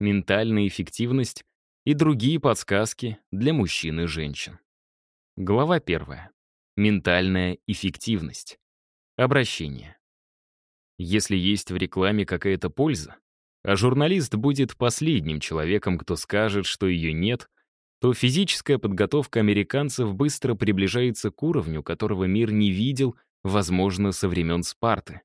ментальная эффективность и другие подсказки для мужчин и женщин. Глава первая. Ментальная эффективность. Обращение. Если есть в рекламе какая-то польза, а журналист будет последним человеком, кто скажет, что ее нет, то физическая подготовка американцев быстро приближается к уровню, которого мир не видел, возможно, со времен Спарты.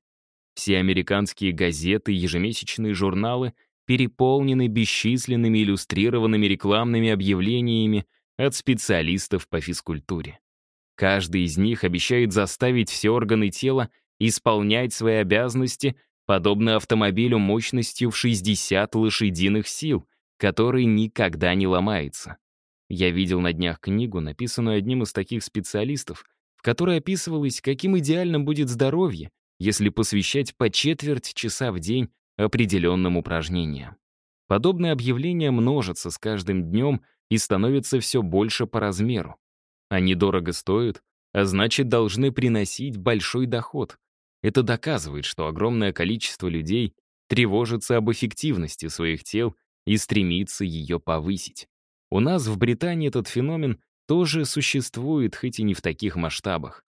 Все американские газеты, ежемесячные журналы переполнены бесчисленными иллюстрированными рекламными объявлениями от специалистов по физкультуре. Каждый из них обещает заставить все органы тела исполнять свои обязанности, подобно автомобилю мощностью в 60 лошадиных сил, который никогда не ломается. Я видел на днях книгу, написанную одним из таких специалистов, в которой описывалось, каким идеальным будет здоровье, если посвящать по четверть часа в день определенным упражнениям. Подобные объявления множатся с каждым днем и становятся все больше по размеру. Они дорого стоят, а значит, должны приносить большой доход. Это доказывает, что огромное количество людей тревожится об эффективности своих тел и стремится ее повысить. У нас в Британии этот феномен тоже существует, хоть и не в таких масштабах.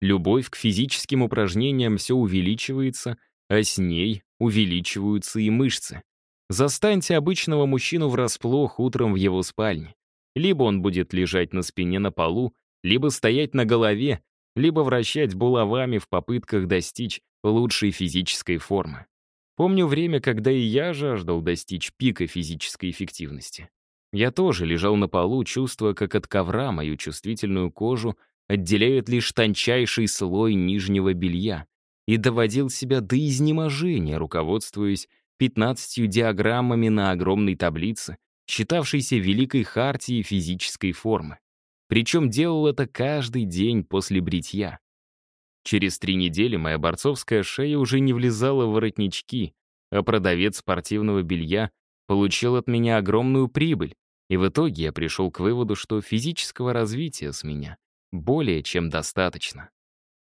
Любовь к физическим упражнениям все увеличивается, а с ней увеличиваются и мышцы. Застаньте обычного мужчину врасплох утром в его спальне. Либо он будет лежать на спине на полу, либо стоять на голове, либо вращать булавами в попытках достичь лучшей физической формы. Помню время, когда и я жаждал достичь пика физической эффективности. Я тоже лежал на полу, чувствуя, как от ковра мою чувствительную кожу отделяет лишь тончайший слой нижнего белья, и доводил себя до изнеможения, руководствуясь 15 диаграммами на огромной таблице, считавшейся великой хартией физической формы. Причем делал это каждый день после бритья. Через три недели моя борцовская шея уже не влезала в воротнички, а продавец спортивного белья получил от меня огромную прибыль, и в итоге я пришел к выводу, что физического развития с меня более чем достаточно.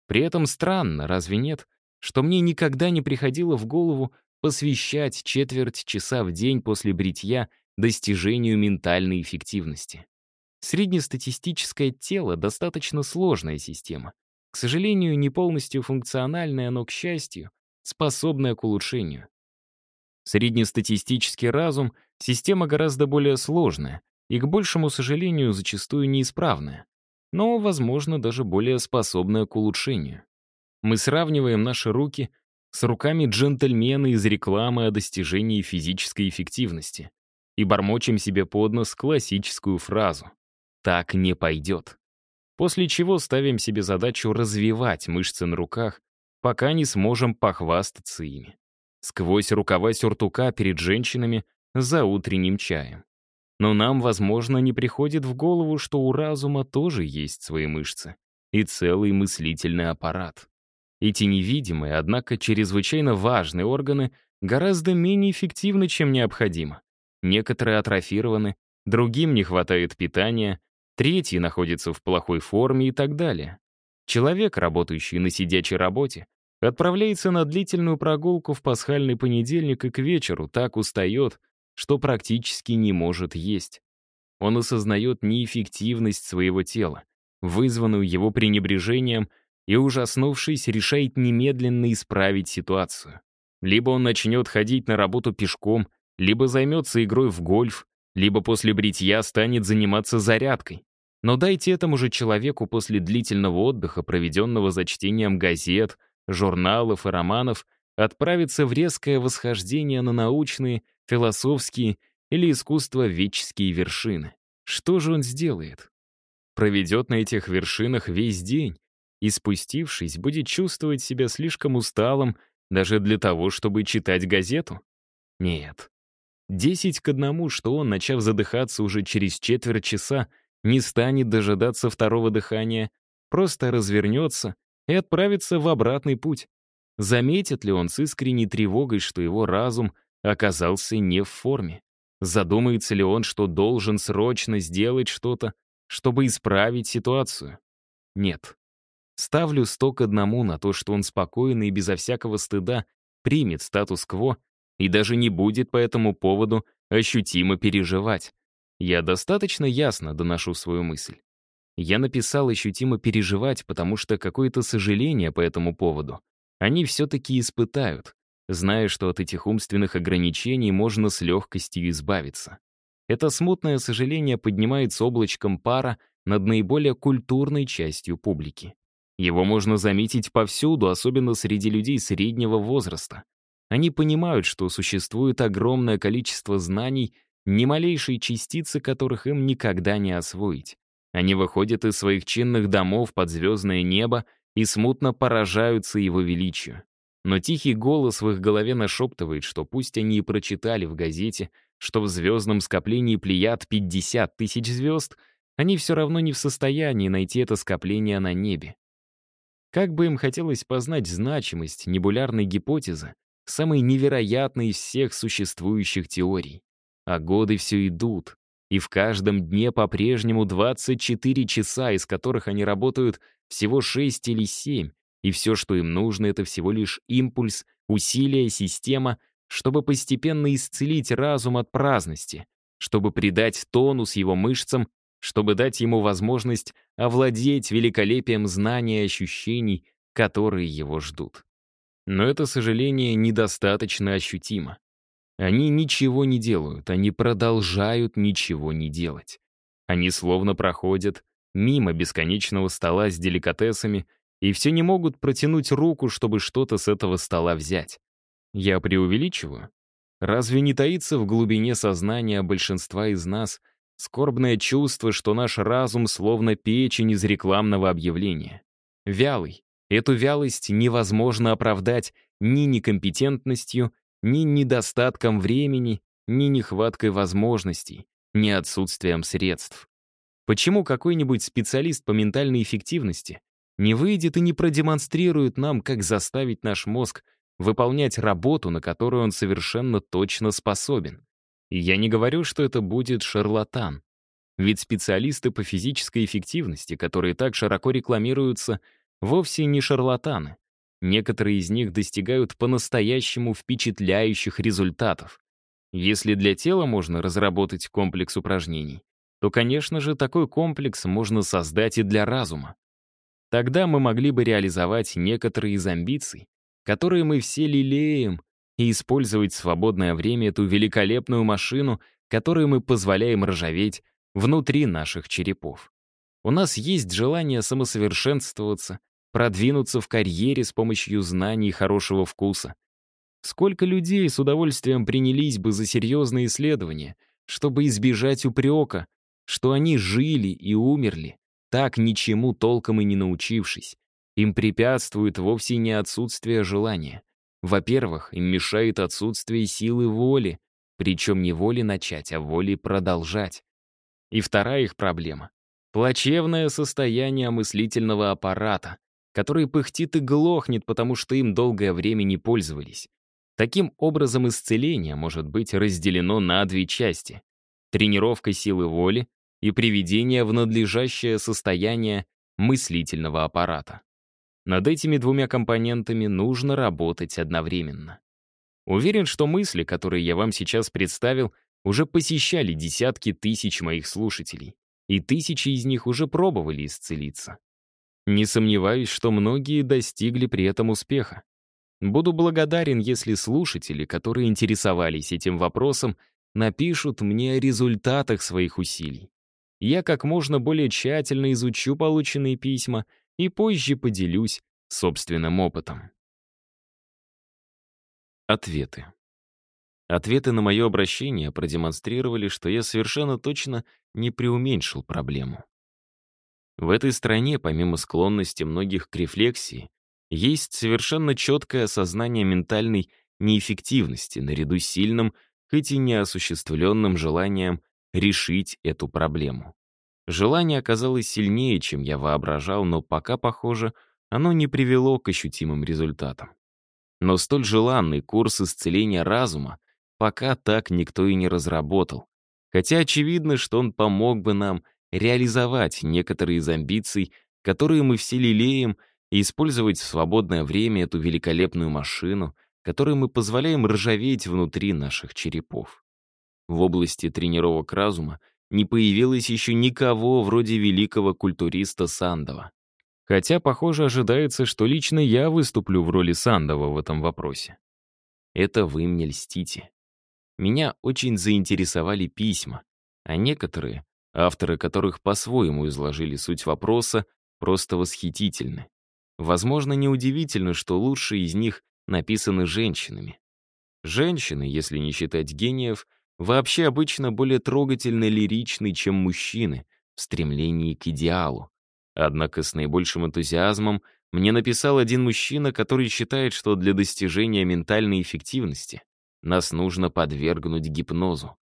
При этом странно, разве нет, что мне никогда не приходило в голову посвящать четверть часа в день после бритья достижению ментальной эффективности. Среднестатистическое тело — достаточно сложная система. К сожалению, не полностью функциональная, но, к счастью, способная к улучшению. Среднестатистический разум — система гораздо более сложная и, к большему сожалению, зачастую неисправная, но, возможно, даже более способная к улучшению. Мы сравниваем наши руки с руками джентльмена из рекламы о достижении физической эффективности и бормочем себе под нос классическую фразу «так не пойдет». После чего ставим себе задачу развивать мышцы на руках, пока не сможем похвастаться ими. Сквозь рукава сюртука перед женщинами за утренним чаем. Но нам, возможно, не приходит в голову, что у разума тоже есть свои мышцы и целый мыслительный аппарат. Эти невидимые, однако чрезвычайно важные органы гораздо менее эффективны, чем необходимо. Некоторые атрофированы, другим не хватает питания, третьи находятся в плохой форме и так далее. Человек, работающий на сидячей работе, отправляется на длительную прогулку в пасхальный понедельник и к вечеру так устает, что практически не может есть. Он осознает неэффективность своего тела, вызванную его пренебрежением и, ужаснувшись, решает немедленно исправить ситуацию. Либо он начнет ходить на работу пешком, либо займется игрой в гольф, либо после бритья станет заниматься зарядкой. Но дайте этому же человеку после длительного отдыха, проведенного за чтением газет, журналов и романов, отправиться в резкое восхождение на научные, философские или искусство-веческие вершины. Что же он сделает? Проведет на этих вершинах весь день, и, спустившись, будет чувствовать себя слишком усталым даже для того, чтобы читать газету? Нет. Десять к одному, что он, начав задыхаться уже через четверть часа, не станет дожидаться второго дыхания, просто развернется и отправится в обратный путь. Заметит ли он с искренней тревогой, что его разум оказался не в форме? Задумается ли он, что должен срочно сделать что-то, чтобы исправить ситуацию? Нет. Ставлю сто к одному на то, что он спокойно и безо всякого стыда примет статус-кво и даже не будет по этому поводу ощутимо переживать. Я достаточно ясно доношу свою мысль. Я написал ощутимо переживать, потому что какое-то сожаление по этому поводу они все-таки испытают, зная, что от этих умственных ограничений можно с легкостью избавиться. Это смутное сожаление поднимается облачком пара над наиболее культурной частью публики. Его можно заметить повсюду, особенно среди людей среднего возраста. Они понимают, что существует огромное количество знаний, ни малейшей частицы которых им никогда не освоить. Они выходят из своих чинных домов под звездное небо и смутно поражаются его величию. Но тихий голос в их голове нашептывает, что пусть они и прочитали в газете, что в звездном скоплении Плеяд 50 тысяч звезд, они все равно не в состоянии найти это скопление на небе. Как бы им хотелось познать значимость небулярной гипотезы, самой невероятной из всех существующих теорий. А годы все идут, и в каждом дне по-прежнему 24 часа, из которых они работают всего 6 или 7, и все, что им нужно, это всего лишь импульс, усилие, система, чтобы постепенно исцелить разум от праздности, чтобы придать тонус его мышцам, чтобы дать ему возможность овладеть великолепием знаний и ощущений, которые его ждут. Но это сожаление недостаточно ощутимо. Они ничего не делают, они продолжают ничего не делать. Они словно проходят мимо бесконечного стола с деликатесами и все не могут протянуть руку, чтобы что-то с этого стола взять. Я преувеличиваю? Разве не таится в глубине сознания большинства из нас скорбное чувство, что наш разум словно печень из рекламного объявления? Вялый. Эту вялость невозможно оправдать ни некомпетентностью, ни недостатком времени, ни нехваткой возможностей, ни отсутствием средств. Почему какой-нибудь специалист по ментальной эффективности не выйдет и не продемонстрирует нам, как заставить наш мозг выполнять работу, на которую он совершенно точно способен? Я не говорю, что это будет шарлатан. Ведь специалисты по физической эффективности, которые так широко рекламируются, вовсе не шарлатаны. Некоторые из них достигают по-настоящему впечатляющих результатов. Если для тела можно разработать комплекс упражнений, то, конечно же, такой комплекс можно создать и для разума. Тогда мы могли бы реализовать некоторые из амбиций, которые мы все лелеем, и использовать в свободное время эту великолепную машину, которую мы позволяем ржаветь внутри наших черепов. У нас есть желание самосовершенствоваться, продвинуться в карьере с помощью знаний и хорошего вкуса. Сколько людей с удовольствием принялись бы за серьезные исследования, чтобы избежать упрека, что они жили и умерли, так ничему толком и не научившись. Им препятствует вовсе не отсутствие желания. Во-первых, им мешает отсутствие силы воли, причем не воли начать, а воли продолжать. И вторая их проблема — плачевное состояние мыслительного аппарата, который пыхтит и глохнет, потому что им долгое время не пользовались. Таким образом, исцеление может быть разделено на две части. Тренировка силы воли и приведение в надлежащее состояние мыслительного аппарата. Над этими двумя компонентами нужно работать одновременно. Уверен, что мысли, которые я вам сейчас представил, уже посещали десятки тысяч моих слушателей, и тысячи из них уже пробовали исцелиться. Не сомневаюсь, что многие достигли при этом успеха. Буду благодарен, если слушатели, которые интересовались этим вопросом, напишут мне о результатах своих усилий. Я как можно более тщательно изучу полученные письма и позже поделюсь собственным опытом. Ответы. Ответы на мое обращение продемонстрировали, что я совершенно точно не преуменьшил проблему. В этой стране, помимо склонности многих к рефлексии, есть совершенно четкое осознание ментальной неэффективности наряду с сильным, хоть и неосуществленным желанием решить эту проблему. Желание оказалось сильнее, чем я воображал, но пока, похоже, оно не привело к ощутимым результатам. Но столь желанный курс исцеления разума пока так никто и не разработал. Хотя очевидно, что он помог бы нам реализовать некоторые из амбиций, которые мы все лелеем, и использовать в свободное время эту великолепную машину, которой мы позволяем ржаветь внутри наших черепов. В области тренировок разума не появилось еще никого вроде великого культуриста Сандова. Хотя, похоже, ожидается, что лично я выступлю в роли Сандова в этом вопросе. Это вы мне льстите. Меня очень заинтересовали письма, а некоторые, авторы которых по-своему изложили суть вопроса, просто восхитительны. Возможно, неудивительно, что лучшие из них написаны женщинами. Женщины, если не считать гениев, вообще обычно более трогательно лиричны, чем мужчины в стремлении к идеалу. Однако с наибольшим энтузиазмом мне написал один мужчина, который считает, что для достижения ментальной эффективности нас нужно подвергнуть гипнозу.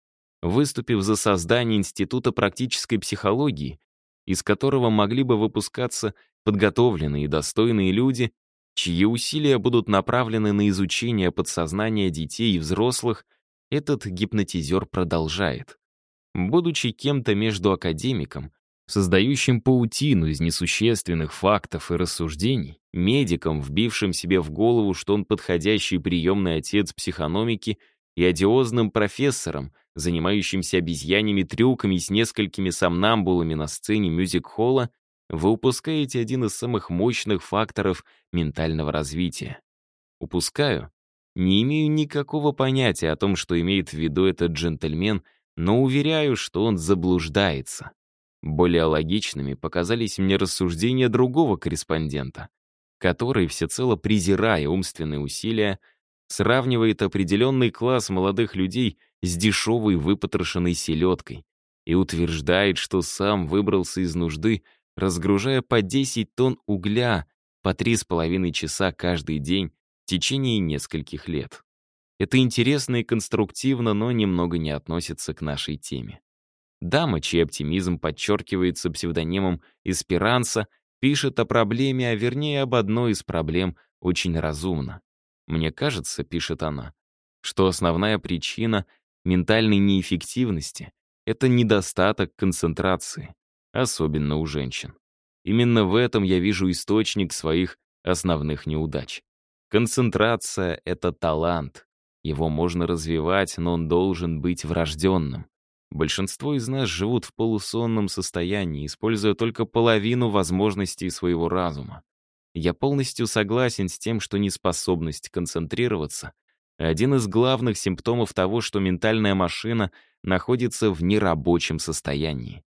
Выступив за создание Института практической психологии, из которого могли бы выпускаться подготовленные и достойные люди, чьи усилия будут направлены на изучение подсознания детей и взрослых, этот гипнотизер продолжает. Будучи кем-то между академиком создающим паутину из несущественных фактов и рассуждений, медиком, вбившим себе в голову, что он подходящий приемный отец психономики, и одиозным профессором, занимающимся обезьяньими трюками с несколькими сомнамбулами на сцене мюзик-холла, вы упускаете один из самых мощных факторов ментального развития. Упускаю? Не имею никакого понятия о том, что имеет в виду этот джентльмен, но уверяю, что он заблуждается. Более логичными показались мне рассуждения другого корреспондента, который, всецело презирая умственные усилия, сравнивает определенный класс молодых людей с дешевой выпотрошенной селедкой и утверждает, что сам выбрался из нужды, разгружая по 10 тонн угля по 3,5 часа каждый день в течение нескольких лет. Это интересно и конструктивно, но немного не относится к нашей теме. Дама, чей оптимизм подчеркивается псевдонимом «Эсперанса», пишет о проблеме, а вернее об одной из проблем очень разумно. «Мне кажется», — пишет она, что основная причина ментальной неэффективности — это недостаток концентрации, особенно у женщин. Именно в этом я вижу источник своих основных неудач. Концентрация — это талант. Его можно развивать, но он должен быть врожденным. Большинство из нас живут в полусонном состоянии, используя только половину возможностей своего разума. Я полностью согласен с тем, что неспособность концентрироваться — один из главных симптомов того, что ментальная машина находится в нерабочем состоянии.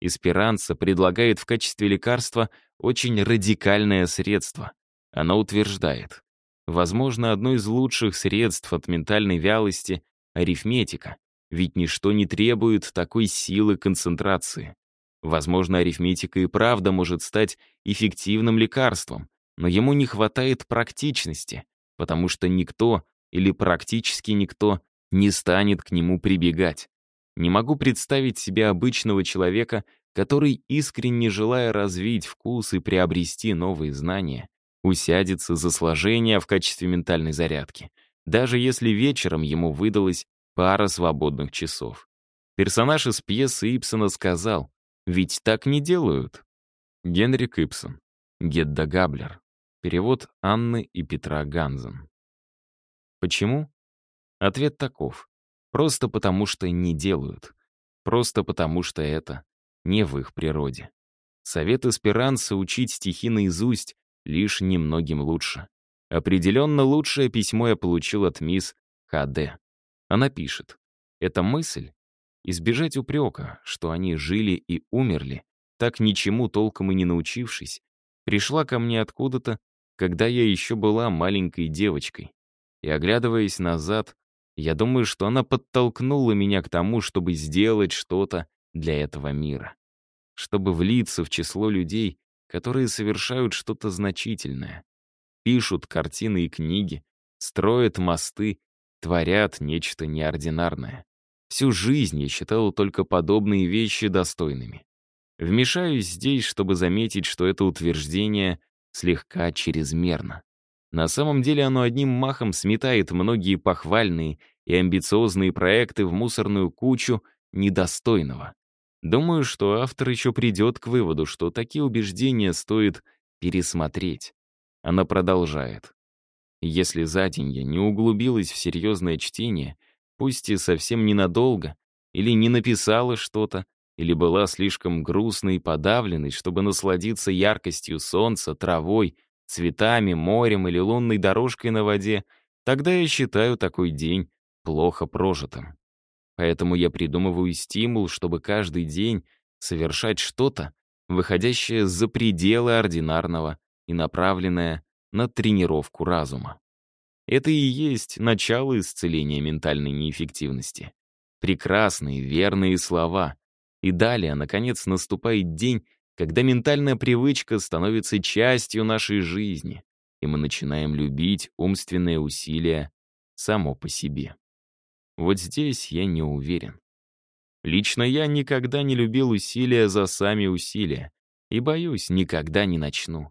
Эсперанца предлагает в качестве лекарства очень радикальное средство. Она утверждает, возможно, одно из лучших средств от ментальной вялости — арифметика — ведь ничто не требует такой силы концентрации. Возможно, арифметика и правда может стать эффективным лекарством, но ему не хватает практичности, потому что никто или практически никто не станет к нему прибегать. Не могу представить себе обычного человека, который, искренне желая развить вкус и приобрести новые знания, усядется за сложение в качестве ментальной зарядки, даже если вечером ему выдалось пара свободных часов. Персонаж из пьесы Ипсона сказал, «Ведь так не делают». Генрик Ипсон. Гедда Габлер. Перевод Анны и Петра Ганзен. Почему? Ответ таков. Просто потому, что не делают. Просто потому, что это не в их природе. Совет Эсперанца учить стихи наизусть лишь немногим лучше. Определенно лучшее письмо я получил от мисс Х.Д. Она пишет, «Эта мысль — избежать упрека, что они жили и умерли, так ничему толком и не научившись, пришла ко мне откуда-то, когда я еще была маленькой девочкой. И, оглядываясь назад, я думаю, что она подтолкнула меня к тому, чтобы сделать что-то для этого мира. Чтобы влиться в число людей, которые совершают что-то значительное. Пишут картины и книги, строят мосты творят нечто неординарное. Всю жизнь я считал только подобные вещи достойными. Вмешаюсь здесь, чтобы заметить, что это утверждение слегка чрезмерно. На самом деле оно одним махом сметает многие похвальные и амбициозные проекты в мусорную кучу недостойного. Думаю, что автор еще придет к выводу, что такие убеждения стоит пересмотреть. Она продолжает. Если за день я не углубилась в серьезное чтение, пусть и совсем ненадолго, или не написала что-то, или была слишком грустной и подавленной, чтобы насладиться яркостью солнца, травой, цветами, морем или лунной дорожкой на воде, тогда я считаю такой день плохо прожитым. Поэтому я придумываю стимул, чтобы каждый день совершать что-то, выходящее за пределы ординарного и направленное на тренировку разума. Это и есть начало исцеления ментальной неэффективности. Прекрасные, верные слова. И далее, наконец, наступает день, когда ментальная привычка становится частью нашей жизни, и мы начинаем любить умственные усилия само по себе. Вот здесь я не уверен. Лично я никогда не любил усилия за сами усилия, и, боюсь, никогда не начну.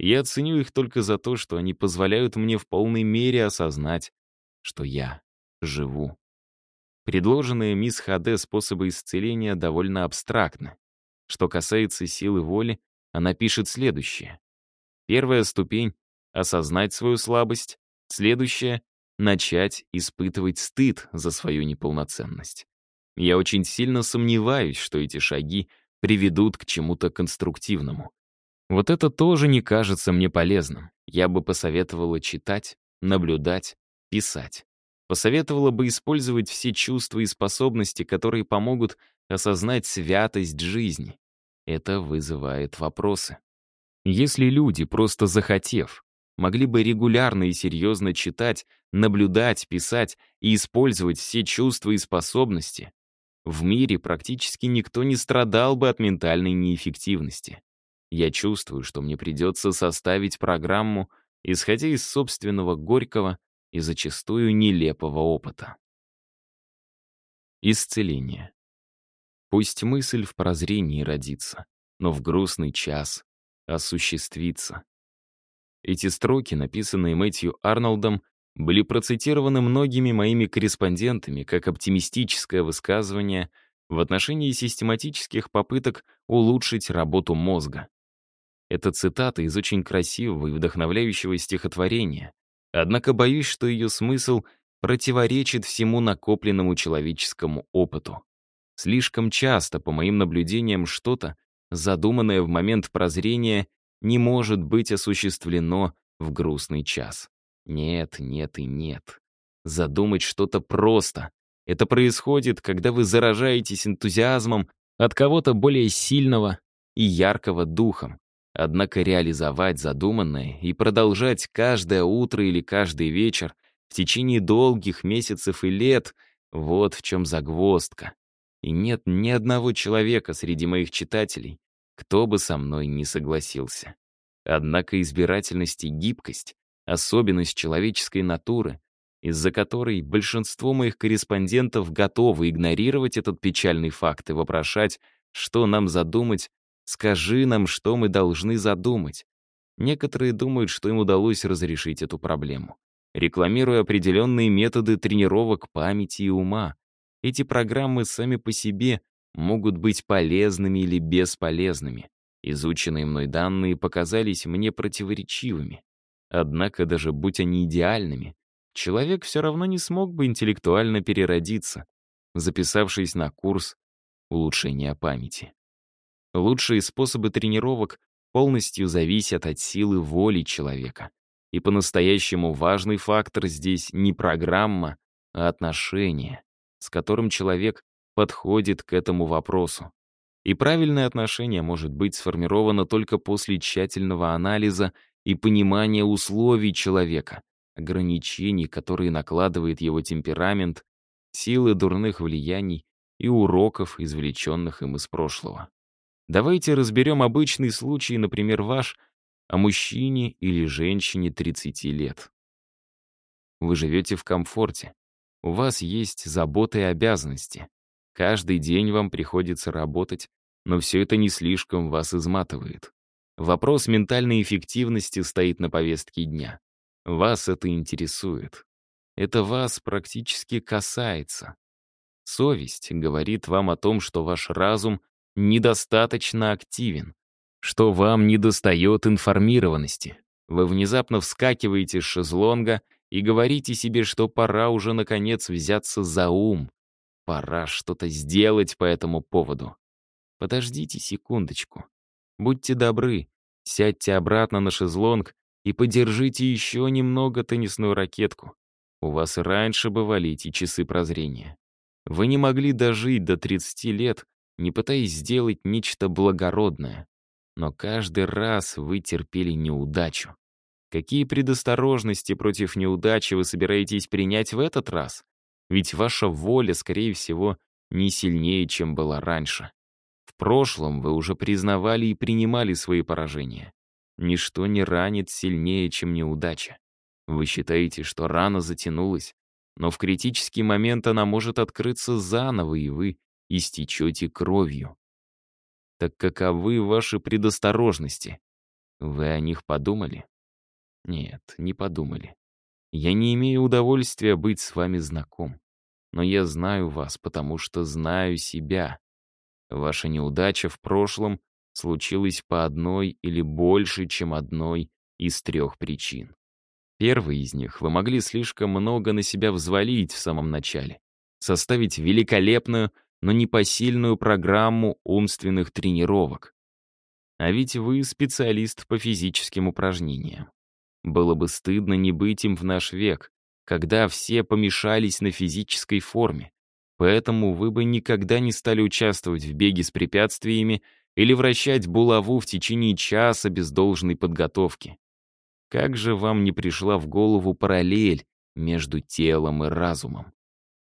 Я ценю их только за то, что они позволяют мне в полной мере осознать, что я живу. Предложенные мисс Хаде способы исцеления довольно абстрактны. Что касается силы воли, она пишет следующее. Первая ступень — осознать свою слабость. Следующая — начать испытывать стыд за свою неполноценность. Я очень сильно сомневаюсь, что эти шаги приведут к чему-то конструктивному. Вот это тоже не кажется мне полезным. Я бы посоветовала читать, наблюдать, писать посоветовала бы использовать все чувства и способности, которые помогут осознать святость жизни. Это вызывает вопросы. Если люди, просто захотев, могли бы регулярно и серьезно читать, наблюдать, писать и использовать все чувства и способности, в мире практически никто не страдал бы от ментальной неэффективности. Я чувствую, что мне придется составить программу, исходя из собственного горького и зачастую нелепого опыта. Исцеление. Пусть мысль в прозрении родится, но в грустный час осуществится. Эти строки, написанные Мэтью Арнольдом, были процитированы многими моими корреспондентами как оптимистическое высказывание в отношении систематических попыток улучшить работу мозга. Это цитата из очень красивого и вдохновляющего стихотворения, Однако боюсь, что ее смысл противоречит всему накопленному человеческому опыту. Слишком часто, по моим наблюдениям, что-то, задуманное в момент прозрения, не может быть осуществлено в грустный час. Нет, нет и нет. Задумать что-то просто. Это происходит, когда вы заражаетесь энтузиазмом от кого-то более сильного и яркого духом. Однако реализовать задуманное и продолжать каждое утро или каждый вечер в течение долгих месяцев и лет — вот в чем загвоздка. И нет ни одного человека среди моих читателей, кто бы со мной не согласился. Однако избирательность и гибкость — особенность человеческой натуры, из-за которой большинство моих корреспондентов готовы игнорировать этот печальный факт и вопрошать, что нам задумать Скажи нам, что мы должны задумать. Некоторые думают, что им удалось разрешить эту проблему, рекламируя определенные методы тренировок памяти и ума. Эти программы сами по себе могут быть полезными или бесполезными. Изученные мной данные показались мне противоречивыми. Однако, даже будь они идеальными, человек все равно не смог бы интеллектуально переродиться, записавшись на курс улучшения памяти. Лучшие способы тренировок полностью зависят от силы воли человека. И по-настоящему важный фактор здесь не программа, а отношение, с которым человек подходит к этому вопросу. И правильное отношение может быть сформировано только после тщательного анализа и понимания условий человека, ограничений, которые накладывает его темперамент, силы дурных влияний и уроков, извлеченных им из прошлого. Давайте разберем обычный случай, например, ваш, о мужчине или женщине 30 лет. Вы живете в комфорте. У вас есть заботы и обязанности. Каждый день вам приходится работать, но все это не слишком вас изматывает. Вопрос ментальной эффективности стоит на повестке дня. Вас это интересует. Это вас практически касается. Совесть говорит вам о том, что ваш разум недостаточно активен, что вам недостает информированности. Вы внезапно вскакиваете с шезлонга и говорите себе, что пора уже, наконец, взяться за ум. Пора что-то сделать по этому поводу. Подождите секундочку. Будьте добры, сядьте обратно на шезлонг и подержите еще немного теннисную ракетку. У вас и раньше бывали эти часы прозрения. Вы не могли дожить до 30 лет, не пытаясь сделать нечто благородное. Но каждый раз вы терпели неудачу. Какие предосторожности против неудачи вы собираетесь принять в этот раз? Ведь ваша воля, скорее всего, не сильнее, чем была раньше. В прошлом вы уже признавали и принимали свои поражения. Ничто не ранит сильнее, чем неудача. Вы считаете, что рана затянулась, но в критический момент она может открыться заново, и вы истечете кровью. Так каковы ваши предосторожности? Вы о них подумали? Нет, не подумали. Я не имею удовольствия быть с вами знаком. Но я знаю вас, потому что знаю себя. Ваша неудача в прошлом случилась по одной или больше, чем одной из трех причин. Первый из них вы могли слишком много на себя взвалить в самом начале, составить великолепную, но непосильную программу умственных тренировок. А ведь вы специалист по физическим упражнениям. Было бы стыдно не быть им в наш век, когда все помешались на физической форме. Поэтому вы бы никогда не стали участвовать в беге с препятствиями или вращать булаву в течение часа без должной подготовки. Как же вам не пришла в голову параллель между телом и разумом?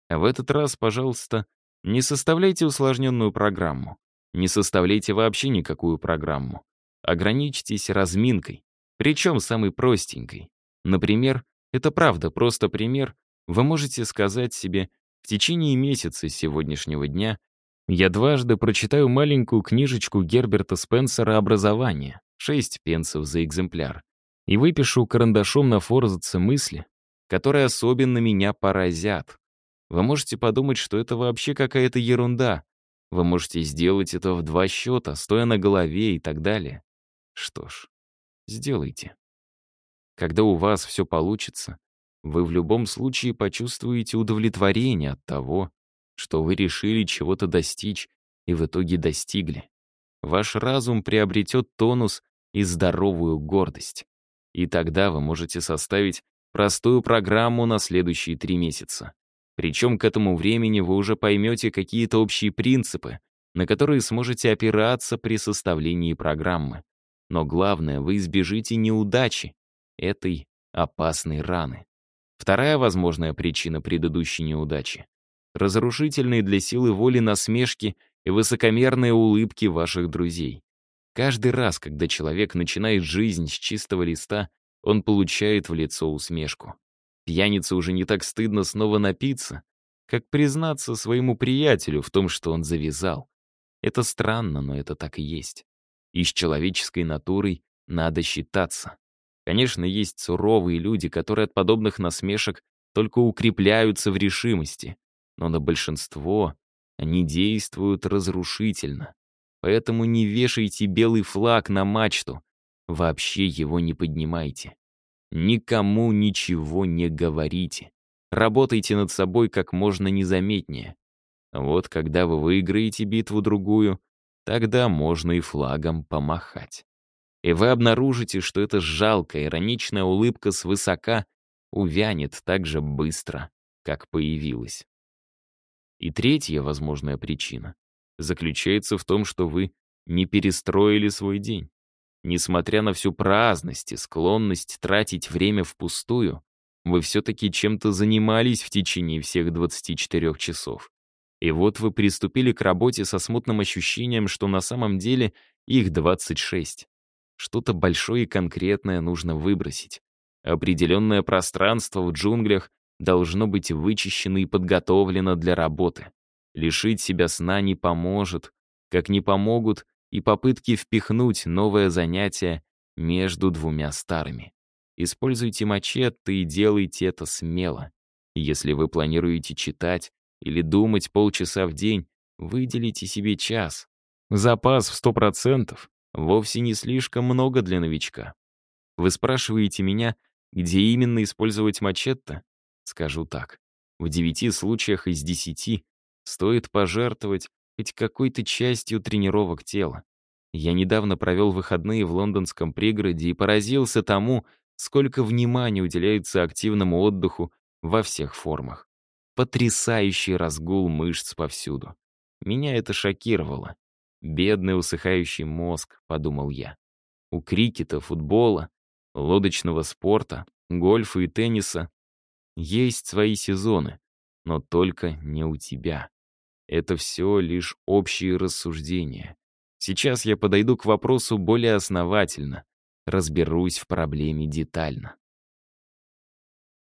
А в этот раз, пожалуйста, не составляйте усложненную программу. Не составляйте вообще никакую программу. Ограничьтесь разминкой, причем самой простенькой. Например, это правда, просто пример, вы можете сказать себе, в течение месяца сегодняшнего дня я дважды прочитаю маленькую книжечку Герберта Спенсера «Образование», 6 пенсов за экземпляр, и выпишу карандашом на форзаце мысли, которые особенно меня поразят. Вы можете подумать, что это вообще какая-то ерунда. Вы можете сделать это в два счета, стоя на голове и так далее. Что ж, сделайте. Когда у вас все получится, вы в любом случае почувствуете удовлетворение от того, что вы решили чего-то достичь и в итоге достигли. Ваш разум приобретет тонус и здоровую гордость. И тогда вы можете составить простую программу на следующие три месяца. Причем к этому времени вы уже поймете какие-то общие принципы, на которые сможете опираться при составлении программы. Но главное, вы избежите неудачи, этой опасной раны. Вторая возможная причина предыдущей неудачи — разрушительные для силы воли насмешки и высокомерные улыбки ваших друзей. Каждый раз, когда человек начинает жизнь с чистого листа, он получает в лицо усмешку. Пьянице уже не так стыдно снова напиться, как признаться своему приятелю в том, что он завязал. Это странно, но это так и есть. И с человеческой натурой надо считаться. Конечно, есть суровые люди, которые от подобных насмешек только укрепляются в решимости, но на большинство они действуют разрушительно. Поэтому не вешайте белый флаг на мачту, вообще его не поднимайте. Никому ничего не говорите. Работайте над собой как можно незаметнее. Вот когда вы выиграете битву-другую, тогда можно и флагом помахать. И вы обнаружите, что эта жалкая, ироничная улыбка свысока увянет так же быстро, как появилась. И третья возможная причина заключается в том, что вы не перестроили свой день. Несмотря на всю праздность и склонность тратить время впустую, вы все-таки чем-то занимались в течение всех 24 часов. И вот вы приступили к работе со смутным ощущением, что на самом деле их 26. Что-то большое и конкретное нужно выбросить. Определенное пространство в джунглях должно быть вычищено и подготовлено для работы. Лишить себя сна не поможет, как не помогут и попытки впихнуть новое занятие между двумя старыми. Используйте мачете и делайте это смело. Если вы планируете читать или думать полчаса в день, выделите себе час. Запас в 100% вовсе не слишком много для новичка. Вы спрашиваете меня, Где именно использовать мачете? Скажу так. В девяти случаях из десяти стоит пожертвовать хоть какой-то частью тренировок тела. Я недавно провел выходные в лондонском пригороде и поразился тому, сколько внимания уделяется активному отдыху во всех формах. Потрясающий разгул мышц повсюду. Меня это шокировало. Бедный усыхающий мозг, подумал я. У крикета, футбола, лодочного спорта, гольфа и тенниса есть свои сезоны, но только не у тебя. Это все лишь общие рассуждения. Сейчас я подойду к вопросу более основательно, разберусь в проблеме детально.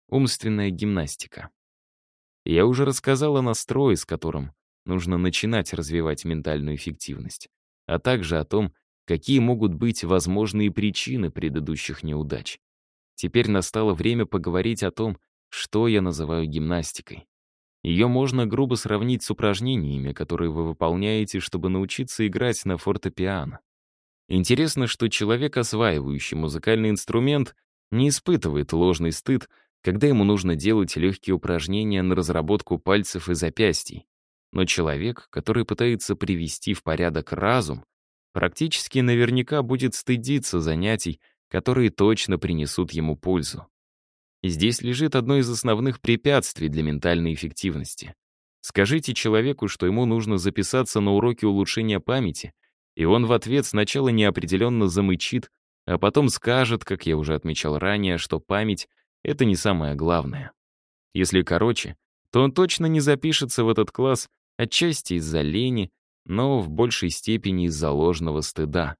Умственная гимнастика. Я уже рассказал о настрое, с которым нужно начинать развивать ментальную эффективность, а также о том, какие могут быть возможные причины предыдущих неудач. Теперь настало время поговорить о том, что я называю гимнастикой. Ее можно грубо сравнить с упражнениями, которые вы выполняете, чтобы научиться играть на фортепиано. Интересно, что человек, осваивающий музыкальный инструмент, не испытывает ложный стыд, когда ему нужно делать легкие упражнения на разработку пальцев и запястий. Но человек, который пытается привести в порядок разум, практически наверняка будет стыдиться занятий, которые точно принесут ему пользу. Здесь лежит одно из основных препятствий для ментальной эффективности. Скажите человеку, что ему нужно записаться на уроки улучшения памяти, и он в ответ сначала неопределенно замычит, а потом скажет, как я уже отмечал ранее, что память — это не самое главное. Если короче, то он точно не запишется в этот класс отчасти из-за лени, но в большей степени из-за ложного стыда.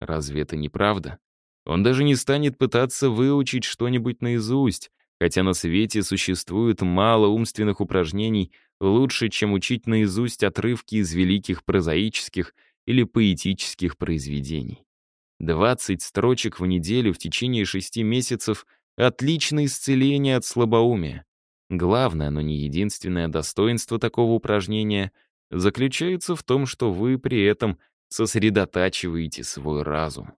Разве это не правда? Он даже не станет пытаться выучить что-нибудь наизусть, хотя на свете существует мало умственных упражнений лучше, чем учить наизусть отрывки из великих прозаических или поэтических произведений. 20 строчек в неделю в течение шести месяцев — отличное исцеление от слабоумия. Главное, но не единственное достоинство такого упражнения заключается в том, что вы при этом сосредотачиваете свой разум.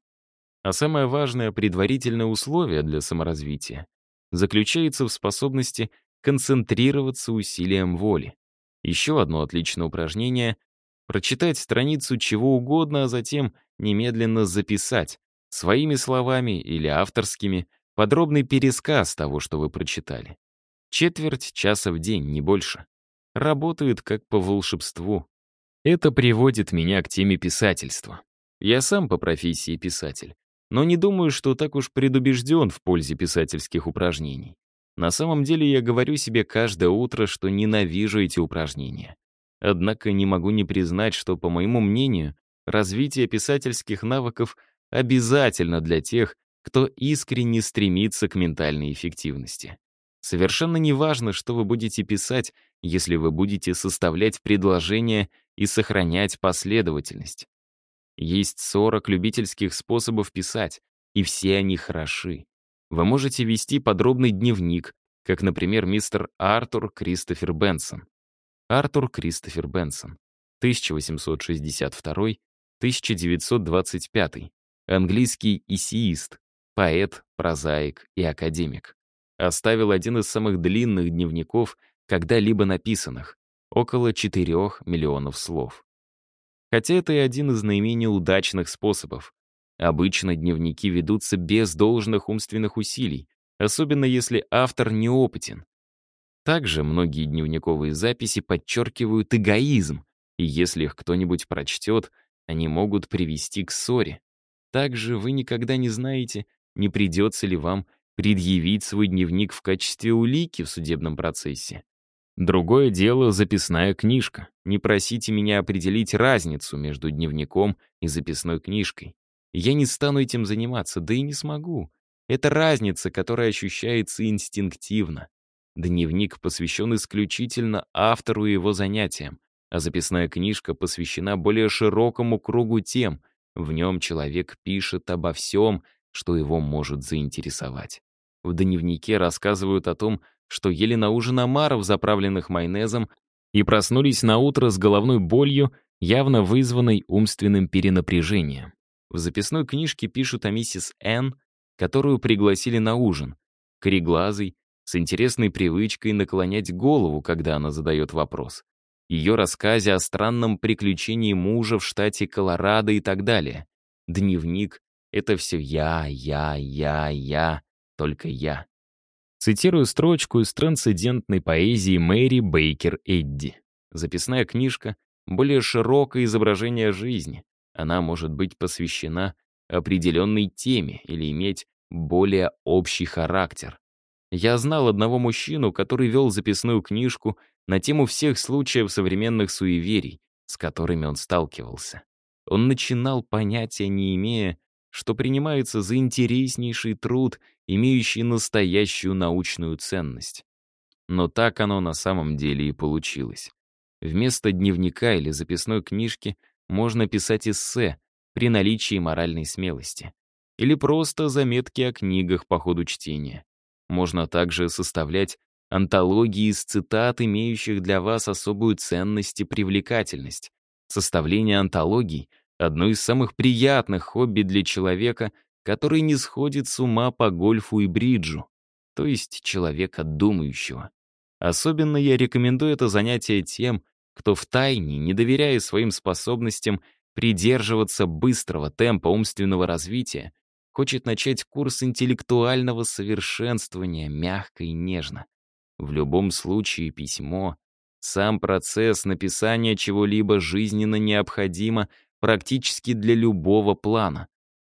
А самое важное предварительное условие для саморазвития заключается в способности концентрироваться усилием воли. Еще одно отличное упражнение — прочитать страницу чего угодно, а затем немедленно записать, своими словами или авторскими, подробный пересказ того, что вы прочитали. Четверть часа в день, не больше. Работает как по волшебству. Это приводит меня к теме писательства. Я сам по профессии писатель но не думаю, что так уж предубежден в пользе писательских упражнений. На самом деле я говорю себе каждое утро, что ненавижу эти упражнения. Однако не могу не признать, что, по моему мнению, развитие писательских навыков обязательно для тех, кто искренне стремится к ментальной эффективности. Совершенно не важно, что вы будете писать, если вы будете составлять предложения и сохранять последовательность. Есть 40 любительских способов писать, и все они хороши. Вы можете вести подробный дневник, как, например, мистер Артур Кристофер Бенсон. Артур Кристофер Бенсон, 1862-1925, английский эссеист, поэт, прозаик и академик. Оставил один из самых длинных дневников, когда-либо написанных, около 4 миллионов слов. Хотя это и один из наименее удачных способов. Обычно дневники ведутся без должных умственных усилий, особенно если автор неопытен. Также многие дневниковые записи подчеркивают эгоизм, и если их кто-нибудь прочтет, они могут привести к ссоре. Также вы никогда не знаете, не придется ли вам предъявить свой дневник в качестве улики в судебном процессе. Другое дело — записная книжка. Не просите меня определить разницу между дневником и записной книжкой. Я не стану этим заниматься, да и не смогу. Это разница, которая ощущается инстинктивно. Дневник посвящен исключительно автору и его занятиям, а записная книжка посвящена более широкому кругу тем. В нем человек пишет обо всем, что его может заинтересовать. В дневнике рассказывают о том, что ели на ужин омаров, заправленных майонезом, и проснулись на утро с головной болью, явно вызванной умственным перенапряжением. В записной книжке пишут о миссис Н, которую пригласили на ужин. кореглазый, с интересной привычкой наклонять голову, когда она задает вопрос. Ее рассказе о странном приключении мужа в штате Колорадо и так далее. Дневник — это все я, я, я, я, только я. Цитирую строчку из трансцендентной поэзии Мэри Бейкер Эдди. Записная книжка — более широкое изображение жизни. Она может быть посвящена определенной теме или иметь более общий характер. Я знал одного мужчину, который вел записную книжку на тему всех случаев современных суеверий, с которыми он сталкивался. Он начинал понятия, не имея, что принимается за интереснейший труд, имеющий настоящую научную ценность. Но так оно на самом деле и получилось. Вместо дневника или записной книжки можно писать эссе при наличии моральной смелости. Или просто заметки о книгах по ходу чтения. Можно также составлять антологии из цитат, имеющих для вас особую ценность и привлекательность. Составление антологий — одно из самых приятных хобби для человека, который не сходит с ума по гольфу и бриджу, то есть человека думающего. Особенно я рекомендую это занятие тем, кто втайне, не доверяя своим способностям придерживаться быстрого темпа умственного развития, хочет начать курс интеллектуального совершенствования мягко и нежно. В любом случае письмо, сам процесс написания чего-либо жизненно необходимо практически для любого плана.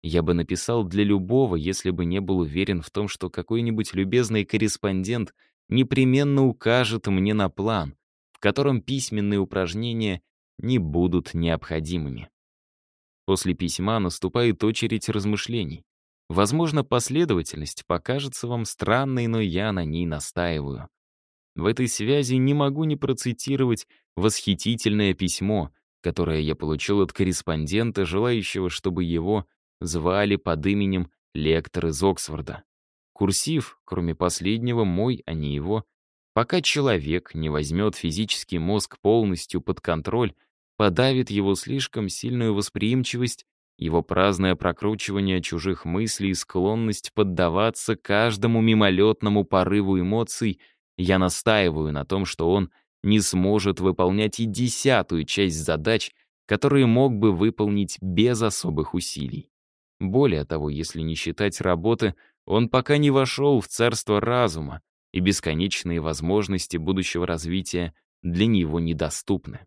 Я бы написал для любого, если бы не был уверен в том, что какой-нибудь любезный корреспондент непременно укажет мне на план, в котором письменные упражнения не будут необходимыми. После письма наступает очередь размышлений. Возможно, последовательность покажется вам странной, но я на ней настаиваю. В этой связи не могу не процитировать восхитительное письмо, которое я получил от корреспондента, желающего, чтобы его звали под именем лектор из Оксфорда. Курсив, кроме последнего, мой, а не его, пока человек не возьмет физический мозг полностью под контроль, подавит его слишком сильную восприимчивость его праздное прокручивание чужих мыслей и склонность поддаваться каждому мимолетному порыву эмоций, я настаиваю на том, что он не сможет выполнять и десятую часть задач, которые мог бы выполнить без особых усилий. Более того, если не считать работы, он пока не вошел в царство разума, и бесконечные возможности будущего развития для него недоступны.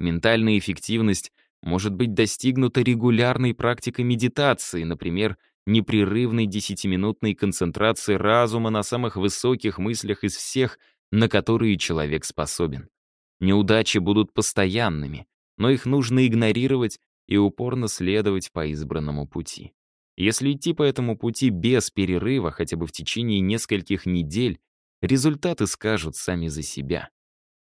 Ментальная эффективность может быть достигнута регулярной практикой медитации, например, непрерывной десятиминутной концентрации разума на самых высоких мыслях из всех, на которые человек способен. Неудачи будут постоянными, но их нужно игнорировать и упорно следовать по избранному пути. Если идти по этому пути без перерыва хотя бы в течение нескольких недель, результаты скажут сами за себя.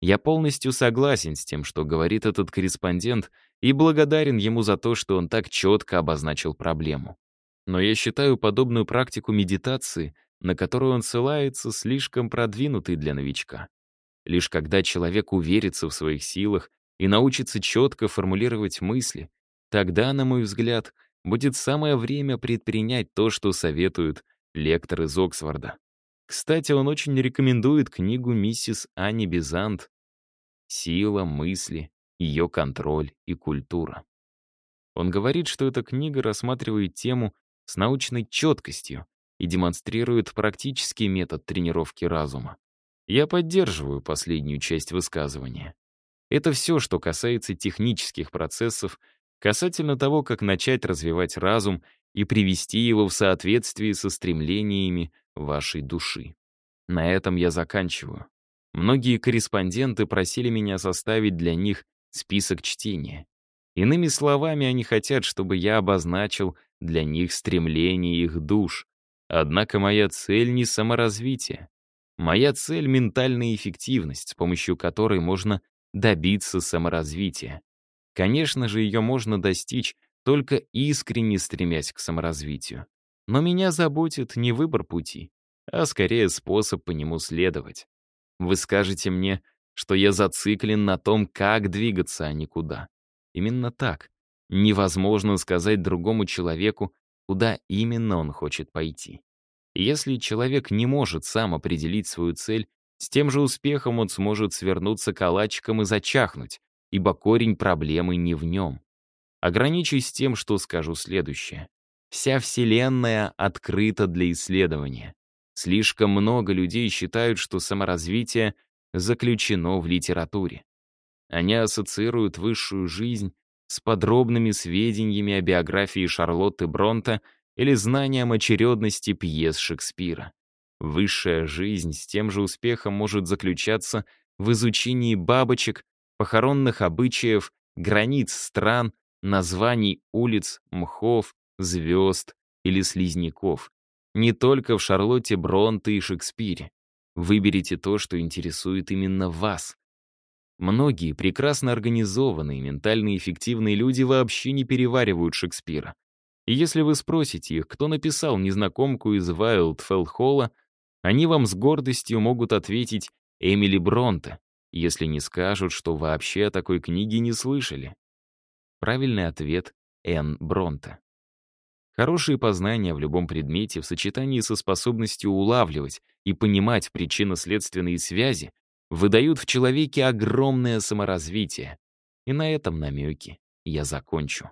Я полностью согласен с тем, что говорит этот корреспондент, и благодарен ему за то, что он так четко обозначил проблему. Но я считаю подобную практику медитации, на которую он ссылается, слишком продвинутой для новичка. Лишь когда человек уверится в своих силах и научится четко формулировать мысли, тогда, на мой взгляд, будет самое время предпринять то, что советуют лектор из Оксфорда. Кстати, он очень рекомендует книгу миссис Ани Бизант «Сила мысли, ее контроль и культура». Он говорит, что эта книга рассматривает тему с научной четкостью и демонстрирует практический метод тренировки разума. Я поддерживаю последнюю часть высказывания. Это все, что касается технических процессов, касательно того, как начать развивать разум и привести его в соответствии со стремлениями вашей души. На этом я заканчиваю. Многие корреспонденты просили меня составить для них список чтения. Иными словами, они хотят, чтобы я обозначил для них стремление их душ. Однако моя цель не саморазвитие. Моя цель — ментальная эффективность, с помощью которой можно добиться саморазвития. Конечно же, ее можно достичь, только искренне стремясь к саморазвитию. Но меня заботит не выбор пути, а скорее способ по нему следовать. Вы скажете мне, что я зациклен на том, как двигаться, а не куда. Именно так. Невозможно сказать другому человеку, куда именно он хочет пойти. Если человек не может сам определить свою цель, с тем же успехом он сможет свернуться калачиком и зачахнуть, ибо корень проблемы не в нем. Ограничусь тем, что скажу следующее. Вся Вселенная открыта для исследования. Слишком много людей считают, что саморазвитие заключено в литературе. Они ассоциируют высшую жизнь с подробными сведениями о биографии Шарлотты Бронта или знанием очередности пьес Шекспира. Высшая жизнь с тем же успехом может заключаться в изучении бабочек, похоронных обычаев, границ стран, названий улиц, мхов, звезд или слизняков. Не только в Шарлотте Бронте и Шекспире. Выберите то, что интересует именно вас. Многие прекрасно организованные, ментально эффективные люди вообще не переваривают Шекспира. И если вы спросите их, кто написал незнакомку из Вайлдфелл-Холла, они вам с гордостью могут ответить Эмили Бронте, если не скажут, что вообще о такой книге не слышали. Правильный ответ — Н. Бронте. Хорошие познания в любом предмете в сочетании со способностью улавливать и понимать причинно-следственные связи выдают в человеке огромное саморазвитие. И на этом намеке я закончу.